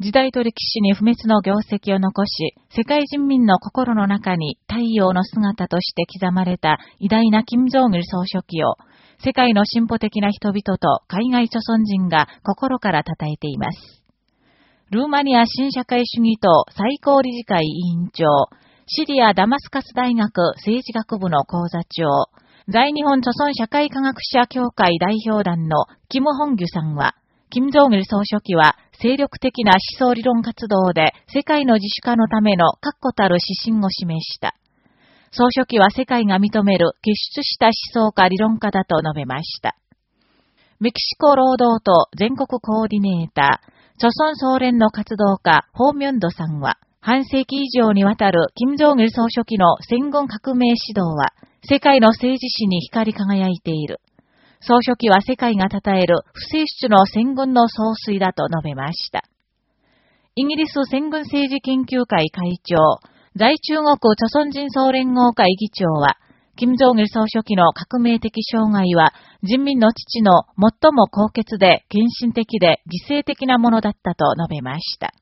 時代と歴史に不滅の業績を残し、世界人民の心の中に太陽の姿として刻まれた偉大な金正義総書記を、世界の進歩的な人々と海外諸村人が心から称えています。ルーマニア新社会主義党最高理事会委員長、シリアダマスカス大学政治学部の講座長、在日本著村社会科学者協会代表団のキム・ホンギュさんは、金正義総書記は精力的な思想理論活動で世界の自主化のための確固たる指針を示した。総書記は世界が認める結出した思想家理論家だと述べました。メキシコ労働党全国コーディネーター、著村総連の活動家、ホーミョンドさんは、半世紀以上にわたる金正義総書記の戦後革命指導は、世界の政治史に光り輝いている。総書記は世界が称える不正出の戦軍の総帥だと述べました。イギリス戦軍政治研究会会長、在中国朝鮮人総連合会議長は、金正義総書記の革命的障害は、人民の父の最も高潔で献身的で犠牲的なものだったと述べました。